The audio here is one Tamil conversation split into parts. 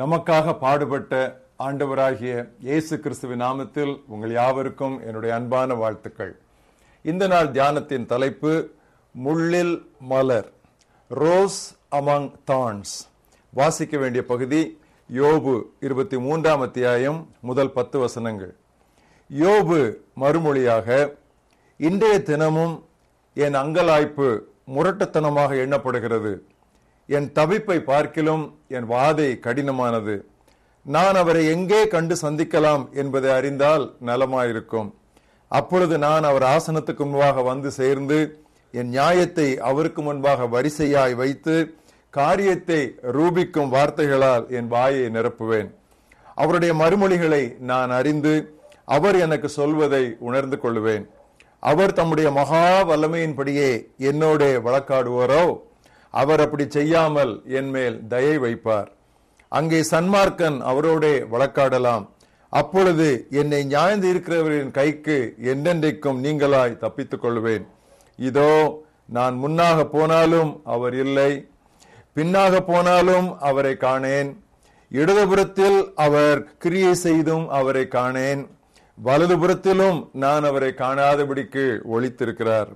நமக்காக பாடுபட்ட ஆண்டவராகிய இயேசு கிறிஸ்துவின் நாமத்தில் உங்கள் யாவருக்கும் என்னுடைய அன்பான வாழ்த்துக்கள். இந்த நாள் தியானத்தின் தலைப்பு முள்ளில் மலர் ரோஸ் அமங் தான்ஸ் வாசிக்க வேண்டிய பகுதி யோபு இருபத்தி மூன்றாம் அத்தியாயம் முதல் பத்து வசனங்கள். யோபு மறுமொழியாக இன்றைய தினமும் என் அங்கலாய்ப்பு முரட்டுத்தனமாக எண்ணப்படுகிறது. என் தவிப்பை பார்க்கிலும் என் வாதை கடினமானது. நான் அவரை எங்கே கண்டு சந்திக்கலாம் என்பதை அறிந்தால் நலமாயிருக்கும். அப்பொழுது நான் அவர் ஆசனத்துக்கு முன்பாக வந்து சேர்ந்து என் நியாயத்தை அவருக்கு முன்பாக வரிசையாய் வைத்து காரியத்தை ரூபிக்கும் வார்த்தைகளால் என் வாயை நிரப்புவேன். அவருடைய மறுமொழிகளை நான் அறிந்து அவர் எனக்கு சொல்வதை உணர்ந்து கொள்வேன். அவர் தம்முடைய மகா வல்லமையின்படியே என்னோட வழக்காடுவாரோ? அவர் அப்படி செய்யாமல் என் மேல் தயை வைப்பார். அங்கே சன்மார்க்கன் அவரோடே வழக்காடலாம். அப்பொழுது என்னை நியாய்ந்து இருக்கிறவரின் கைக்கு என்றென்றைக்கும் நீங்களாய் தப்பித்துக் கொள்வேன். இதோ நான் முன்னாக போனாலும் அவர் இல்லை. பின்னாக போனாலும் அவரை காணேன். இடதுபுறத்தில் அவர் கிரியை செய்தும் அவரை காணேன். வலதுபுறத்திலும் நான் அவரை காணாதபடிக்கு ஒழித்திருக்கிறார்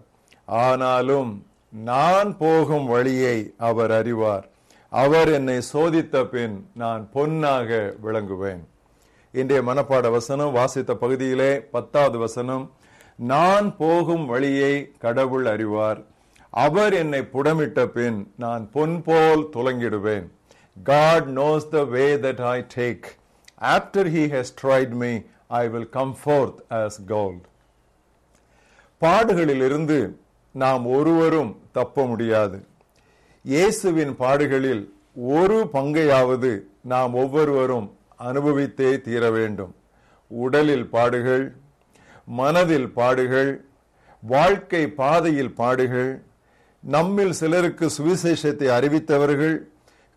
ஆனாலும் நான் போகும் வழியை அவர் அறிவார் அவர் என்னை சோதித்த பின் நான் பொன்னாக விளங்குவேன் இன்றைய மனப்பாட வசனம் வாசித்த பகுதியிலே பத்தாவது வசனம் நான் போகும் வழியை கடவுள் அறிவார் அவர் என்னை புடமிட்ட பின் நான் பொன் போல் துலங்கிடுவேன் God knows the way that I take. After he has tried me, I will come forth as gold. பாடுகளிலிருந்து நாம் ஒருவரும் தப்ப முடியாது. இயேசுவின் பாடுகளில் ஒரு பங்கையாவது நாம் ஒவ்வொருவரும் அனுபவித்தே தீர வேண்டும். உடலில் பாடுகள் மனதில் பாடுகள் வாழ்க்கை பாதையில் பாடுகள் நம்மில் சிலருக்கு சுவிசேஷத்தை அறிவித்தவர்கள்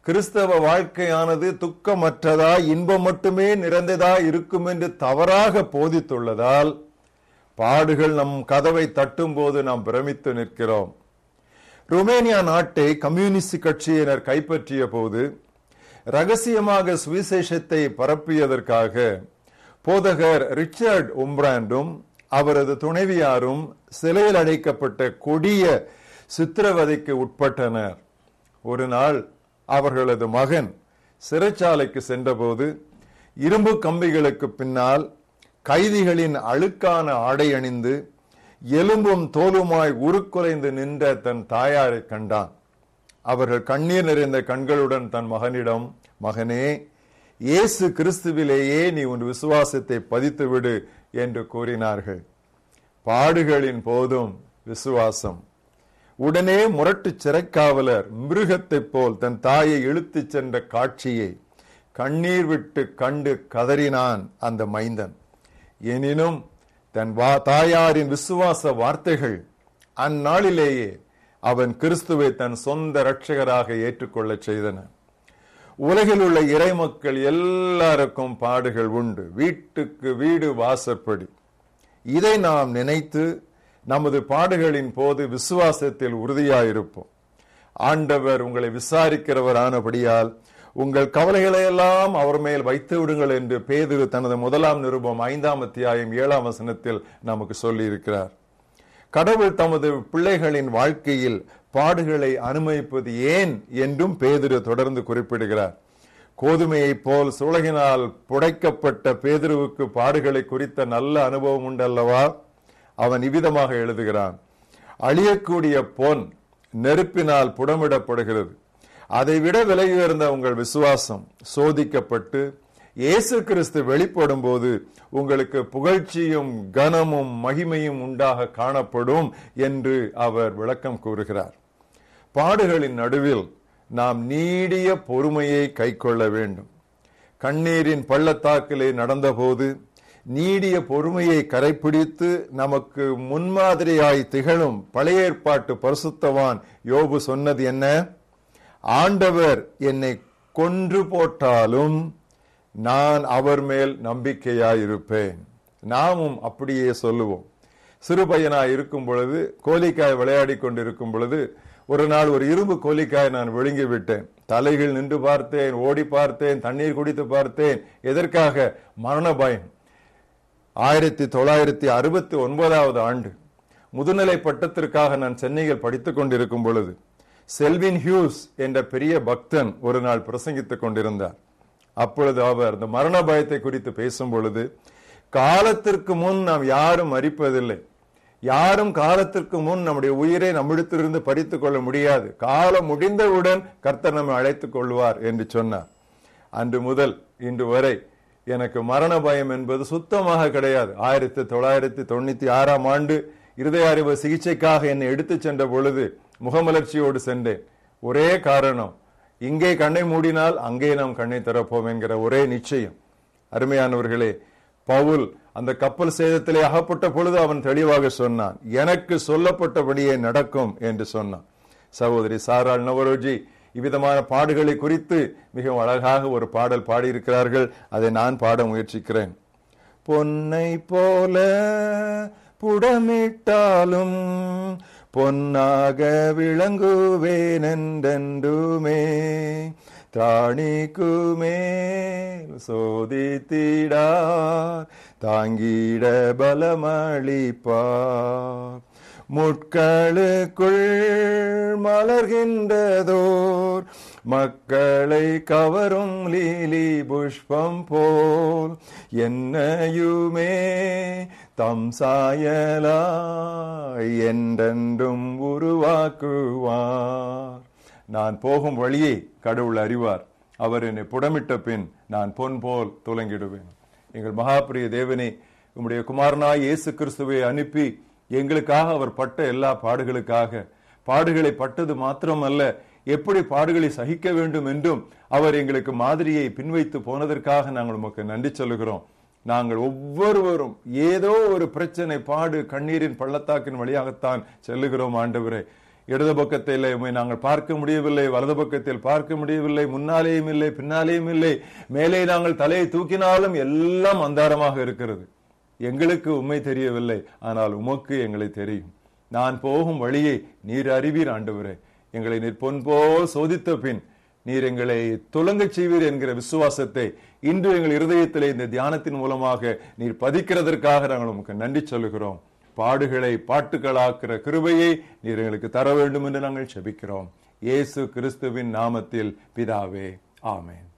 கிறிஸ்தவ வாழ்க்கையானது துக்கமற்றதா இன்பம் மட்டுமே நிறைந்ததா இருக்கும் என்று தவறாக போதித்துள்ளதால் பாடுகள் நம் கதவை தட்டும் போது நாம் பிரமித்து நிற்கிறோம். ருமேனியா நாட்டை கம்யூனிஸ்ட் கட்சியினர் கைப்பற்றிய போது ரகசியமாக சுவிசேஷத்தை பரப்பியதற்காக போதகர் ரிச்சர்ட் உம்ராண்டும் அவரது துணைவியாரும் சிலையில் அடைக்கப்பட்ட கொடிய சித்திரவதைக்கு உட்பட்டனர். ஒரு நாள் அவர்களது மகன் சிறைச்சாலைக்கு சென்றபோது இரும்பு கம்பிகளுக்கு பின்னால் கைதிகளின் அழுக்கான ஆடை அணிந்து எலும்பும் தோலுமாய் உருக்குலைந்து நின்ற தன் தாயாரை கண்டான். அவர்கள் கண்ணீர் நிறைந்த கண்களுடன் தன் மகனிடம் மகனே இயேசு கிறிஸ்துவிலேயே நீ உன் விசுவாசத்தை பதித்துவிடு என்று கூறினார்கள். பாடுகளின் போதும் விசுவாசம். உடனே முரட்டு சிறைக்காவலர் மிருகத்தைப் போல் தன் தாயை இழுத்துச் சென்ற காட்சியை கண்ணீர் விட்டு கண்டு கதறினான் அந்த மைந்தன். எனினும் தன் வா தாயாரின் விசுவாச வார்த்தைகள் அந்நாளிலேயே அவன் கிறிஸ்துவை தன் சொந்த இரட்சகராக ஏற்றுக்கொள்ள செய்தன. உலகில் உள்ள இறைமக்கள் எல்லாருக்கும் பாடுகள் உண்டு. வீட்டுக்கு வீடு வாசப்படி இதை நாம் நினைத்து நமது பாடுகளின் போது விசுவாசத்தில் உறுதியாயிருப்போம். ஆண்டவர் உங்களை விசாரிக்கிறவர் ஆனபடியால் உங்கள் கவலைகளை எல்லாம் அவர் மேல் வைத்து விடுங்கள் என்று பேதுரு தனது முதலாம் நிருபம் ஐந்தாம் அத்தியாயம் ஏழாம் வசனத்தில் நமக்கு சொல்லியிருக்கிறார். கடவுள் தமது பிள்ளைகளின் வாழ்க்கையில் பாடுகளை அனுமதிப்பது ஏன் என்றும் பேதுரு தொடர்ந்து குறிப்பிடுகிறார். கோதுமையை போல் சுலகினால் புடைக்கப்பட்ட பேதுருவுக்கு பாடுகளை குறித்த நல்ல அனுபவம் உண்டல்லவா? அவன் இவ்விதமாக எழுதுகிறான். அழியக்கூடிய பொன் நெருப்பினால் புடமிடப்படுகிறது. அதைவிட விலகி இருந்த உங்கள் விசுவாசம் சோதிக்கப்பட்டு இயேசு கிறிஸ்து வெளிப்படும் போது உங்களுக்கு புகழ்ச்சியும் கனமும் மகிமையும் உண்டாக காணப்படும் என்று அவர் விளக்கம் கூறுகிறார். பாடுகளின் நடுவில் நாம் நீடிய பொறுமையை கைக்கொள்ள வேண்டும். கண்ணீரின் பள்ளத்தாக்கிலே நடந்தபோது நீடிய பொறுமையை கரைப்பிடித்து நமக்கு முன்மாதிரியாய் திகழும் பழைய ஏற்பாட்டு பரிசுத்தவான் யோபு சொன்னது என்ன? ஆண்டவர் என்னை கொன்று போட்டாலும் நான் அவர் மேல் நம்பிக்கையாயிருப்பேன். நாமும் அப்படியே சொல்லுவோம். சிறு பையனாய் இருக்கும் பொழுது கோலிக்காய் விளையாடி கொண்டிருக்கும் பொழுது ஒரு நாள் ஒரு இரும்பு கோலிக்காய் நான் விழுங்கி விட்டேன். தலைகள் நின்று பார்த்தேன் ஓடி பார்த்தேன் தண்ணீர் குடித்து பார்த்தேன். எதற்காக? மரண பயம். ஆயிரத்தி தொள்ளாயிரத்தி அறுபத்தி ஒன்பதாவது ஆண்டு. முதுநிலை பட்டத்திற்காக நான் சென்னையில் படித்துக் கொண்டிருக்கும் பொழுது செல்வின் ஹியூஸ் என்ற பெரிய பக்தன் ஒரு நாள் பிரசங்கித்துக் கொண்டிருந்தார். அப்பொழுது அவர் இந்த மரண பயத்தை குறித்து பேசும் பொழுது காலத்திற்கு முன் நாம் யாரும் மறிப்பதில்லை யாரும் காலத்திற்கு முன் நம்முடைய உயிரை நம்மிடத்திலிருந்து பறித்துக் கொள்ள முடியாது. காலம் முடிந்தவுடன் கர்த்தர் நம்மை அழைத்துக் கொள்வார் என்று சொன்னார். அன்று முதல் இன்று வரை எனக்கு மரண பயம் என்பது சுத்தமாக கிடையாது. ஆயிரத்தி தொள்ளாயிரத்தி தொண்ணூத்தி ஆறாம் ஆண்டு இருதய அறிவு சிகிச்சைக்காக என்னை எடுத்து சென்ற பொழுது முகமலர்ச்சியோடு சென்றேன். ஒரே காரணம் இங்கே கண்ணை மூடினால் அங்கே நாம் கண்ணை திறப்போம் என்கிற ஒரே நிச்சயம். அருமையானவர்களே பவுல் அந்த கப்பல் சேதத்திலே அகப்பட்ட பொழுது அவன் தெளிவாக சொன்னான் எனக்கு சொல்லப்பட்டபடியே நடக்கும் என்று சொன்னான். சகோதரி சாரால் நவரோஜி இவ்விதமான பாடுகளை குறித்து மிகவும் அழகாக ஒரு பாடல் பாடியிருக்கிறார்கள். அதை நான் பாட முயற்சிக்கிறேன். பொன்னை போல புடமிட்டாலும் பொன்னாக விளங்குவேன் திராணிக்குமே சோதித்திடார் தாங்கிட பலமளிப்பார். முட்களுக்குள் மலர்கின்றதோர் மக்களை கவரும் லீலி புஷ்பம் போல் என்னையுமே தம் சாயலாய் என்றென்றும் உருவாக்குவார். நான் போகும் வழியை கடவுள் அறிவார். அவர் என்னை புடமிட்ட பின் நான் பொன் போல் துலங்கிடுவேன். எங்கள் மகாபிரிய தேவனே உம்முடைய குமாரனாய் இயேசு கிறிஸ்துவை அனுப்பி எங்களுக்காக அவர் பட்ட எல்லா பாடுகளுக்காக பாடுகளை பட்டது மாத்திரமல்ல எப்படி பாடுகளை சகிக்க வேண்டும் என்றும் அவர் எங்களுக்கு மாதிரியை பின்வைத்து போனதற்காக நாங்கள் உமக்கு நன்றி சொல்லுகிறோம். நாங்கள் ஒவ்வொருவரும் ஏதோ ஒரு பிரச்சனை பாடு கண்ணீரின் பள்ளத்தாக்கின் வழியாகத்தான் செல்லுகிறோம் ஆண்டவரே. இடது பக்கத்தில் உம்மை நாங்கள் பார்க்க முடியவில்லை வலது பக்கத்தில் பார்க்க முடியவில்லை முன்னாலேயும் இல்லை பின்னாலேயும் இல்லை. மேலே நாங்கள் தலையை தூக்கினாலும் எல்லாம் அந்தாரமாக இருக்கிறது. எங்களுக்கு உண்மை தெரியவில்லை ஆனால் உமக்கு எங்களை தெரியும். நான் போகும் வழியை நீர் அறிவீர் ஆண்டவரே. எங்களை நிற்பொன்போ சோதித்த பின் நீர் எங்களை துலங்கச் செய்வீர் என்கிற விசுவாசத்தை இன்று எங்கள் இருதயத்திலே இந்த தியானத்தின் மூலமாக நீர் பதிக்கிறதற்காக நாங்கள் உமக்கு நன்றி சொல்லுகிறோம். பாடுகளை பாட்டுகளாக்குற கிருபையை நீர் எங்களுக்கு தர வேண்டும் என்று நாங்கள் செபிக்கிறோம். இயேசு கிறிஸ்துவின் நாமத்தில் பிதாவே ஆமேன்.